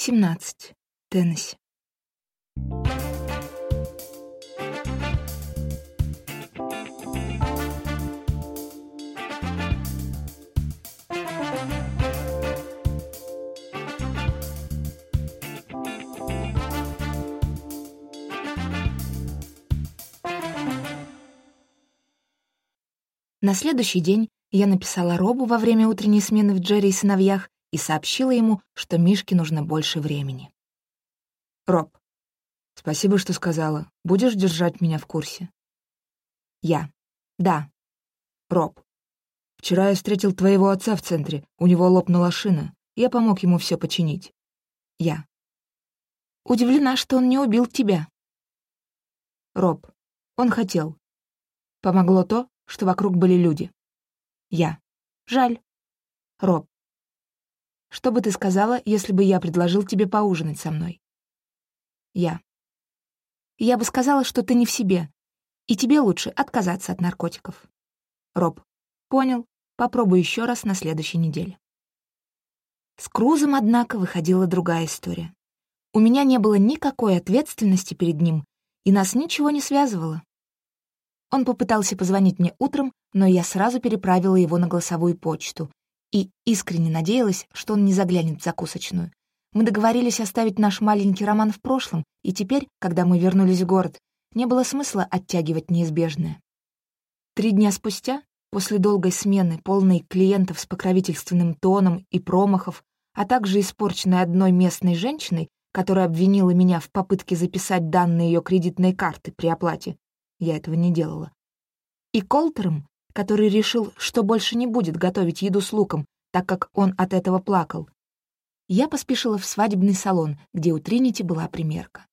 17. Теннесси. На следующий день я написала Робу во время утренней смены в Джерри и сыновьях и сообщила ему, что Мишке нужно больше времени. «Роб, спасибо, что сказала. Будешь держать меня в курсе?» «Я. Да. Роб. Вчера я встретил твоего отца в центре. У него лопнула шина. Я помог ему все починить. Я. Удивлена, что он не убил тебя. Роб. Он хотел. Помогло то, что вокруг были люди. Я. Жаль. Роб. Что бы ты сказала, если бы я предложил тебе поужинать со мной? Я. Я бы сказала, что ты не в себе, и тебе лучше отказаться от наркотиков. Роб. Понял. Попробуй еще раз на следующей неделе. С Крузом, однако, выходила другая история. У меня не было никакой ответственности перед ним, и нас ничего не связывало. Он попытался позвонить мне утром, но я сразу переправила его на голосовую почту и искренне надеялась, что он не заглянет в закусочную. Мы договорились оставить наш маленький роман в прошлом, и теперь, когда мы вернулись в город, не было смысла оттягивать неизбежное. Три дня спустя, после долгой смены, полной клиентов с покровительственным тоном и промахов, а также испорченной одной местной женщиной, которая обвинила меня в попытке записать данные ее кредитной карты при оплате, я этого не делала. И Колтером, который решил, что больше не будет готовить еду с луком, так как он от этого плакал. Я поспешила в свадебный салон, где у Тринити была примерка.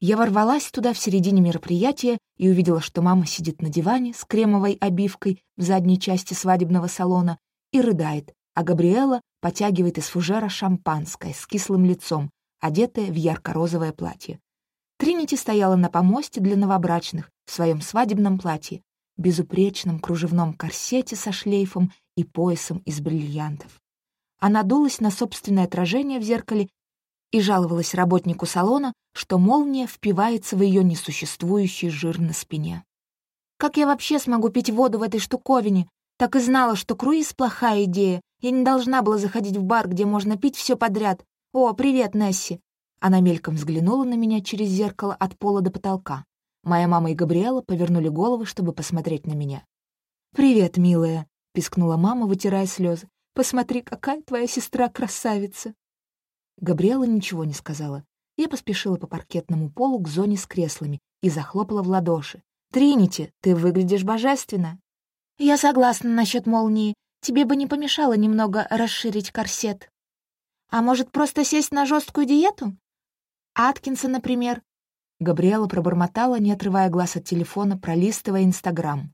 Я ворвалась туда в середине мероприятия и увидела, что мама сидит на диване с кремовой обивкой в задней части свадебного салона и рыдает, а Габриэла потягивает из фужера шампанское с кислым лицом, одетая в ярко-розовое платье. Тринити стояла на помосте для новобрачных в своем свадебном платье, безупречном кружевном корсете со шлейфом и поясом из бриллиантов. Она дулась на собственное отражение в зеркале и жаловалась работнику салона, что молния впивается в ее несуществующий жир на спине. «Как я вообще смогу пить воду в этой штуковине? Так и знала, что круиз — плохая идея. Я не должна была заходить в бар, где можно пить все подряд. О, привет, Несси!» Она мельком взглянула на меня через зеркало от пола до потолка. Моя мама и Габриэла повернули головы, чтобы посмотреть на меня. «Привет, милая», — пискнула мама, вытирая слезы. «Посмотри, какая твоя сестра красавица!» Габриэла ничего не сказала. Я поспешила по паркетному полу к зоне с креслами и захлопала в ладоши. «Тринити, ты выглядишь божественно!» «Я согласна насчет молнии. Тебе бы не помешало немного расширить корсет. А может, просто сесть на жесткую диету? Аткинса, например». Габриэла пробормотала, не отрывая глаз от телефона, пролистывая Инстаграм,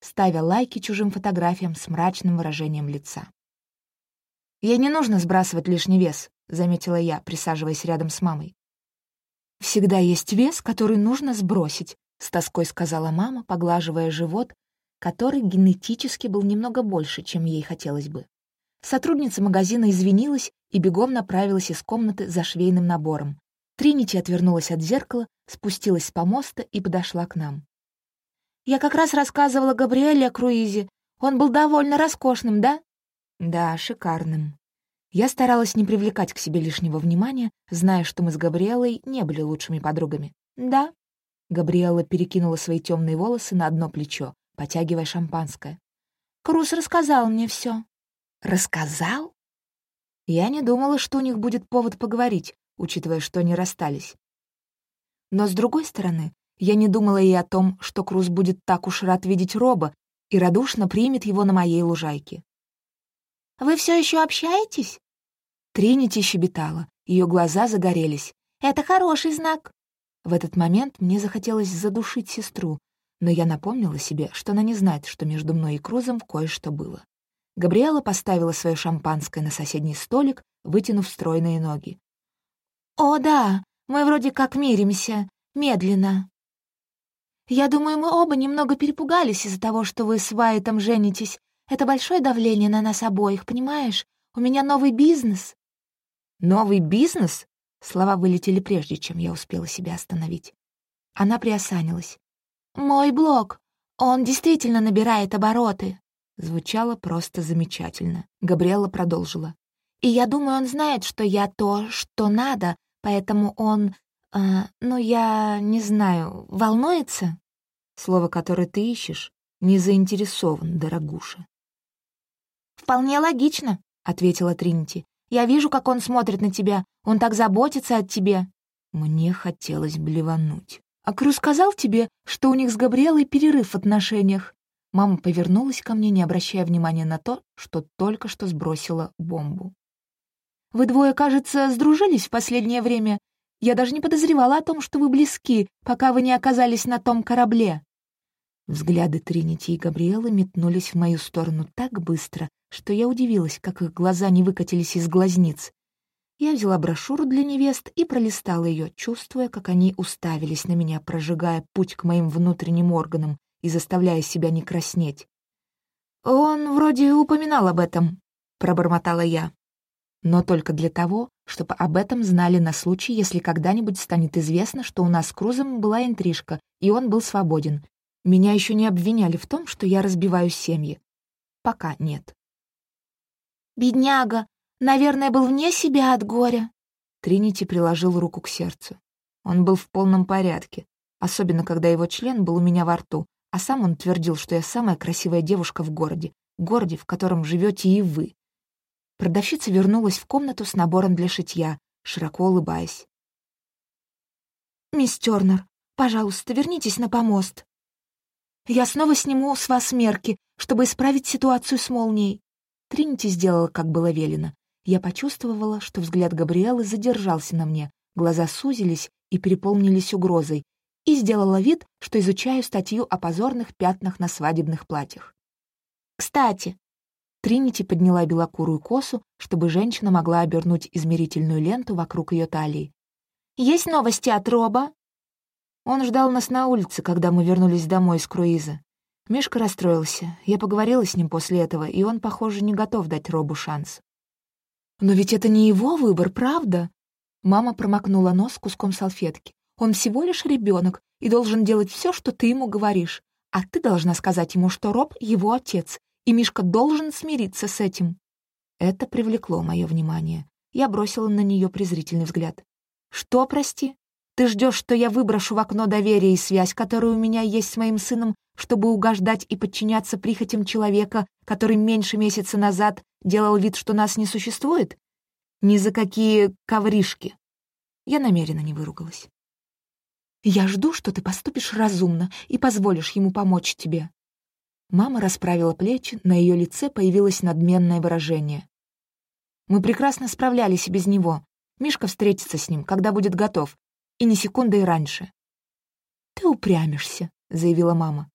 ставя лайки чужим фотографиям с мрачным выражением лица. «Ей не нужно сбрасывать лишний вес», — заметила я, присаживаясь рядом с мамой. «Всегда есть вес, который нужно сбросить», — с тоской сказала мама, поглаживая живот, который генетически был немного больше, чем ей хотелось бы. Сотрудница магазина извинилась и бегом направилась из комнаты за швейным набором, Тринити отвернулась от зеркала, спустилась с помоста и подошла к нам. «Я как раз рассказывала Габриэле о круизе. Он был довольно роскошным, да?» «Да, шикарным». Я старалась не привлекать к себе лишнего внимания, зная, что мы с Габриэлой не были лучшими подругами. «Да». Габриэла перекинула свои темные волосы на одно плечо, потягивая шампанское. «Крус рассказал мне все. «Рассказал?» Я не думала, что у них будет повод поговорить, учитывая, что они расстались. Но, с другой стороны, я не думала и о том, что Круз будет так уж рад видеть Роба и радушно примет его на моей лужайке. «Вы все еще общаетесь?» Тринити щебетала, ее глаза загорелись. «Это хороший знак!» В этот момент мне захотелось задушить сестру, но я напомнила себе, что она не знает, что между мной и Крузом кое-что было. Габриэла поставила свое шампанское на соседний столик, вытянув стройные ноги. «О, да, мы вроде как миримся, медленно. Я думаю, мы оба немного перепугались из-за того, что вы с Вайтом женитесь. Это большое давление на нас обоих, понимаешь? У меня новый бизнес». «Новый бизнес?» Слова вылетели прежде, чем я успела себя остановить. Она приосанилась. «Мой блог! Он действительно набирает обороты!» Звучало просто замечательно. Габриэла продолжила. «И я думаю, он знает, что я то, что надо, поэтому он... Э, ну, я не знаю, волнуется?» Слово, которое ты ищешь, не заинтересован, дорогуша. «Вполне логично», — ответила Тринити. «Я вижу, как он смотрит на тебя. Он так заботится о тебе». Мне хотелось блевануть. «А Крю сказал тебе, что у них с Габриэлой перерыв в отношениях?» Мама повернулась ко мне, не обращая внимания на то, что только что сбросила бомбу. «Вы двое, кажется, сдружились в последнее время. Я даже не подозревала о том, что вы близки, пока вы не оказались на том корабле». Взгляды Тринити и Габриэлы метнулись в мою сторону так быстро, что я удивилась, как их глаза не выкатились из глазниц. Я взяла брошюру для невест и пролистала ее, чувствуя, как они уставились на меня, прожигая путь к моим внутренним органам и заставляя себя не краснеть. «Он вроде упоминал об этом», — пробормотала я. «Но только для того, чтобы об этом знали на случай, если когда-нибудь станет известно, что у нас с Крузом была интрижка, и он был свободен, меня еще не обвиняли в том, что я разбиваю семьи. Пока нет. «Бедняга! Наверное, был вне себя от горя!» Тринити приложил руку к сердцу. Он был в полном порядке, особенно когда его член был у меня во рту, а сам он твердил, что я самая красивая девушка в городе, городе, в котором живете и вы. Продавщица вернулась в комнату с набором для шитья, широко улыбаясь. «Мисс Тёрнер, пожалуйста, вернитесь на помост». Я снова сниму с вас мерки, чтобы исправить ситуацию с молнией». Тринити сделала, как было велено. Я почувствовала, что взгляд Габриэлы задержался на мне, глаза сузились и переполнились угрозой, и сделала вид, что изучаю статью о позорных пятнах на свадебных платьях. «Кстати», Тринити подняла белокурую косу, чтобы женщина могла обернуть измерительную ленту вокруг ее талии. «Есть новости от Роба?» Он ждал нас на улице, когда мы вернулись домой из круиза. Мишка расстроился. Я поговорила с ним после этого, и он, похоже, не готов дать Робу шанс. «Но ведь это не его выбор, правда?» Мама промокнула нос куском салфетки. «Он всего лишь ребенок и должен делать все, что ты ему говоришь. А ты должна сказать ему, что Роб — его отец, и Мишка должен смириться с этим». Это привлекло мое внимание. Я бросила на нее презрительный взгляд. «Что, прости?» Ты ждешь, что я выброшу в окно доверие и связь, которая у меня есть с моим сыном, чтобы угождать и подчиняться прихотям человека, который меньше месяца назад делал вид, что нас не существует? Ни за какие ковришки. Я намеренно не выругалась. Я жду, что ты поступишь разумно и позволишь ему помочь тебе. Мама расправила плечи, на ее лице появилось надменное выражение. Мы прекрасно справлялись и без него. Мишка встретится с ним, когда будет готов, и ни секунды раньше. «Ты упрямишься», — заявила мама.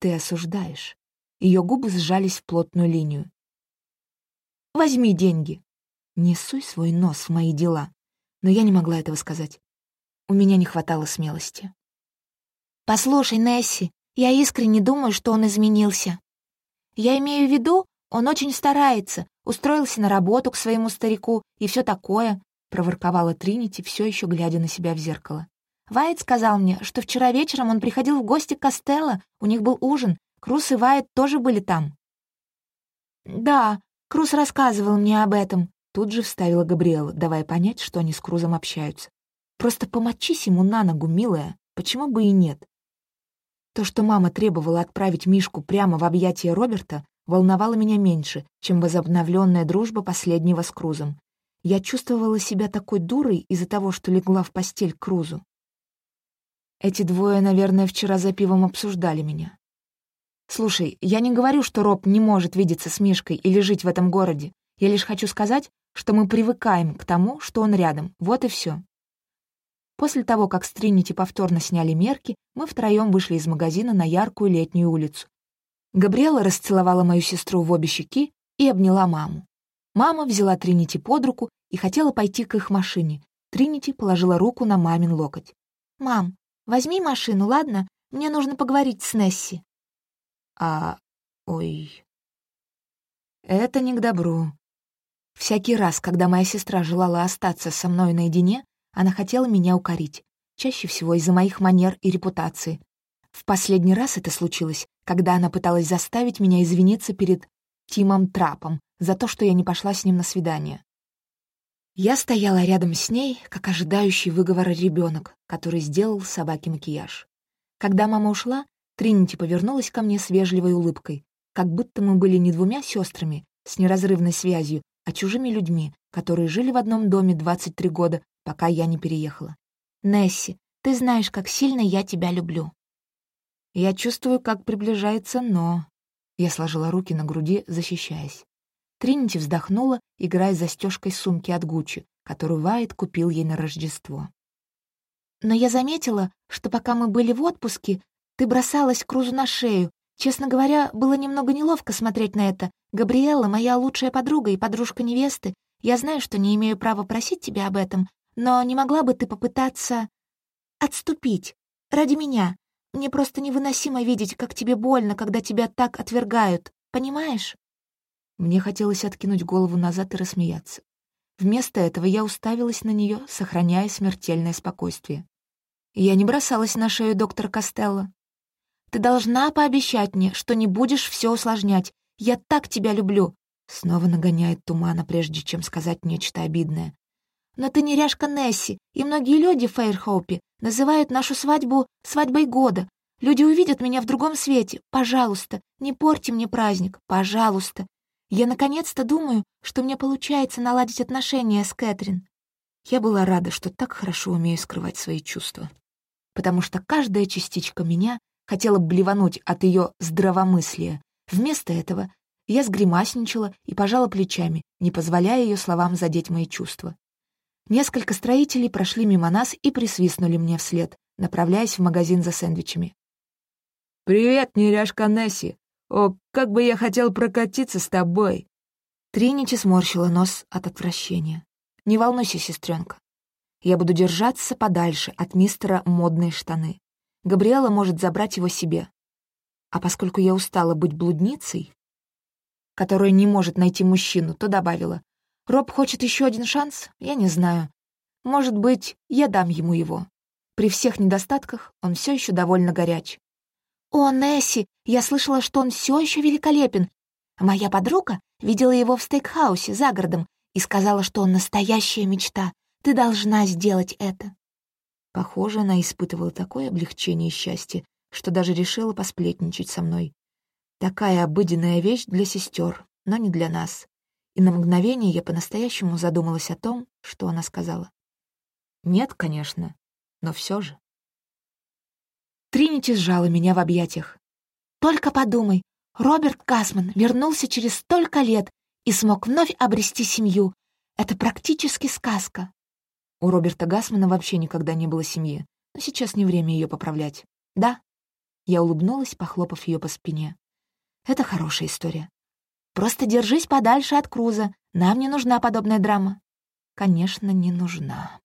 «Ты осуждаешь». Ее губы сжались в плотную линию. «Возьми деньги». «Не суй свой нос в мои дела». Но я не могла этого сказать. У меня не хватало смелости. «Послушай, Несси, я искренне думаю, что он изменился. Я имею в виду, он очень старается, устроился на работу к своему старику и все такое, — проворковала Тринити, все еще глядя на себя в зеркало. «Вайт сказал мне, что вчера вечером он приходил в гости к Костелло, у них был ужин, Крус и Вайт тоже были там». «Да, Крус рассказывал мне об этом», — тут же вставила Габриэла, давая понять, что они с Крузом общаются. «Просто помочись ему на ногу, милая, почему бы и нет?» То, что мама требовала отправить Мишку прямо в объятия Роберта, волновало меня меньше, чем возобновленная дружба последнего с Крузом. Я чувствовала себя такой дурой из-за того, что легла в постель к Крузу. Эти двое, наверное, вчера за пивом обсуждали меня. Слушай, я не говорю, что Роб не может видеться с Мишкой или жить в этом городе. Я лишь хочу сказать, что мы привыкаем к тому, что он рядом. Вот и все. После того, как с Тринити повторно сняли мерки, мы втроем вышли из магазина на яркую летнюю улицу. Габриэла расцеловала мою сестру в обе щеки и обняла маму. Мама взяла Тринити под руку и хотела пойти к их машине. Тринити положила руку на мамин локоть. «Мам, возьми машину, ладно? Мне нужно поговорить с Несси». «А... ой...» «Это не к добру. Всякий раз, когда моя сестра желала остаться со мной наедине, она хотела меня укорить, чаще всего из-за моих манер и репутации. В последний раз это случилось, когда она пыталась заставить меня извиниться перед Тимом Трапом за то, что я не пошла с ним на свидание. Я стояла рядом с ней, как ожидающий выговора ребенок, который сделал собаке макияж. Когда мама ушла, Тринити повернулась ко мне с вежливой улыбкой, как будто мы были не двумя сестрами с неразрывной связью, а чужими людьми, которые жили в одном доме 23 года, пока я не переехала. «Несси, ты знаешь, как сильно я тебя люблю». Я чувствую, как приближается «но». Я сложила руки на груди, защищаясь. Тринити вздохнула, играя застежкой сумки от Гуччи, которую Вайт купил ей на Рождество. «Но я заметила, что пока мы были в отпуске, ты бросалась Крузу на шею. Честно говоря, было немного неловко смотреть на это. Габриэлла — моя лучшая подруга и подружка невесты. Я знаю, что не имею права просить тебя об этом, но не могла бы ты попытаться отступить ради меня? Мне просто невыносимо видеть, как тебе больно, когда тебя так отвергают. Понимаешь?» Мне хотелось откинуть голову назад и рассмеяться. Вместо этого я уставилась на нее, сохраняя смертельное спокойствие. Я не бросалась на шею доктора Костелло. «Ты должна пообещать мне, что не будешь все усложнять. Я так тебя люблю!» Снова нагоняет тумана, прежде чем сказать нечто обидное. «Но ты не ряжка Несси, и многие люди в Фейрхоупе называют нашу свадьбу свадьбой года. Люди увидят меня в другом свете. Пожалуйста, не порти мне праздник. Пожалуйста. Я наконец-то думаю, что мне получается наладить отношения с Кэтрин. Я была рада, что так хорошо умею скрывать свои чувства. Потому что каждая частичка меня хотела блевануть от ее здравомыслия. Вместо этого я сгримасничала и пожала плечами, не позволяя ее словам задеть мои чувства. Несколько строителей прошли мимо нас и присвистнули мне вслед, направляясь в магазин за сэндвичами. «Привет, неряшка Несси! О, как бы я хотел прокатиться с тобой!» Тринити сморщила нос от отвращения. «Не волнуйся, сестренка. Я буду держаться подальше от мистера модные штаны. Габриэла может забрать его себе. А поскольку я устала быть блудницей, которая не может найти мужчину, то добавила, «Роб хочет еще один шанс? Я не знаю. Может быть, я дам ему его. При всех недостатках он все еще довольно горяч. «О, Несси, я слышала, что он все еще великолепен. Моя подруга видела его в стейкхаусе за городом и сказала, что он настоящая мечта. Ты должна сделать это». Похоже, она испытывала такое облегчение и счастье, что даже решила посплетничать со мной. Такая обыденная вещь для сестер, но не для нас. И на мгновение я по-настоящему задумалась о том, что она сказала. Нет, конечно, но все же. Тринити сжала меня в объятиях. «Только подумай, Роберт Гасман вернулся через столько лет и смог вновь обрести семью. Это практически сказка». У Роберта Гасмана вообще никогда не было семьи, но сейчас не время ее поправлять. «Да?» Я улыбнулась, похлопав ее по спине. «Это хорошая история. Просто держись подальше от Круза. Нам не нужна подобная драма». «Конечно, не нужна».